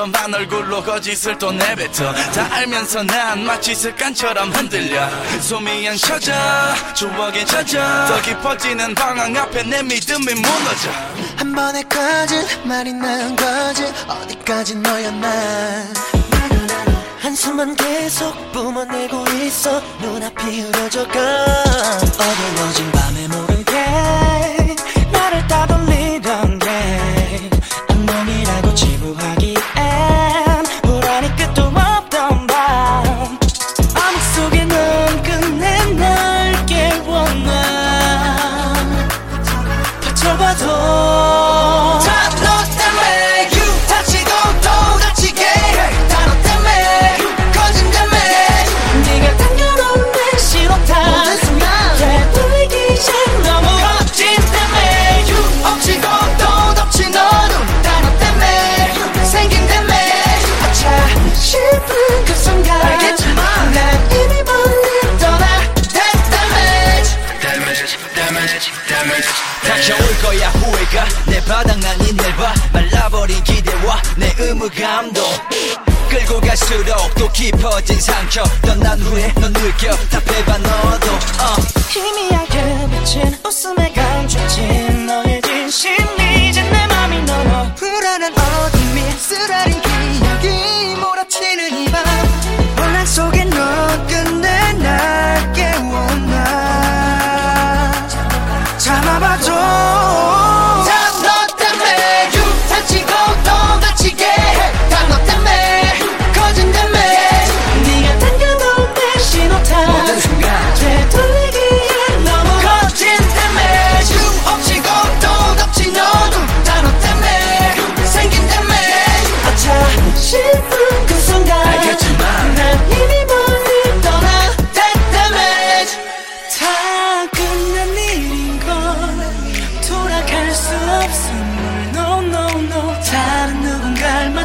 덤덤한 얼굴로 거짓을 또 내뱉어. 다 알면서 난 마치 습관처럼 흔들려. 소미양 쳐져, 추억에 젖어. 더 깊어지는 방황 앞에 내 믿음이 무너져. 한 번에 꺼진 말이 난 거지 어디까지 너였나 한숨만 계속 뿜어내고 있어. 눈앞이 흐려져가. 어두워진 밤에 모르게. 나를 따돌리던 게한 놈이라고 치부하기엔 불안이 끝도 없던 밤. 암흑 속에 넌 끝내 날 깨워놔 버텨봐도 거야. 후회가 내 바닥난 인내를 봐. 말라버린 기대와 내 의무감도 끌고 갈수록 또 깊어진 상처. 떠난 후에 넌 느껴. 답해봐 너도. uh. 희미하게 비친 웃음에 감춰진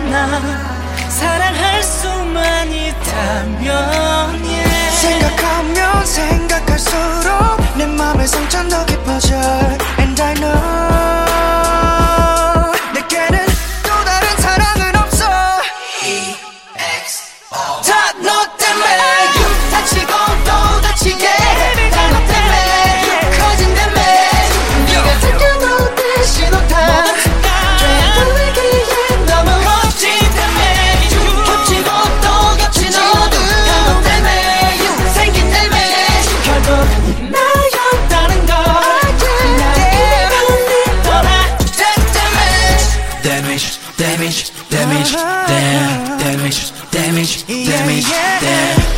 만나 사랑할 수만 있다면 yeah. 생각하 damage damage damage damn damage damage damage damn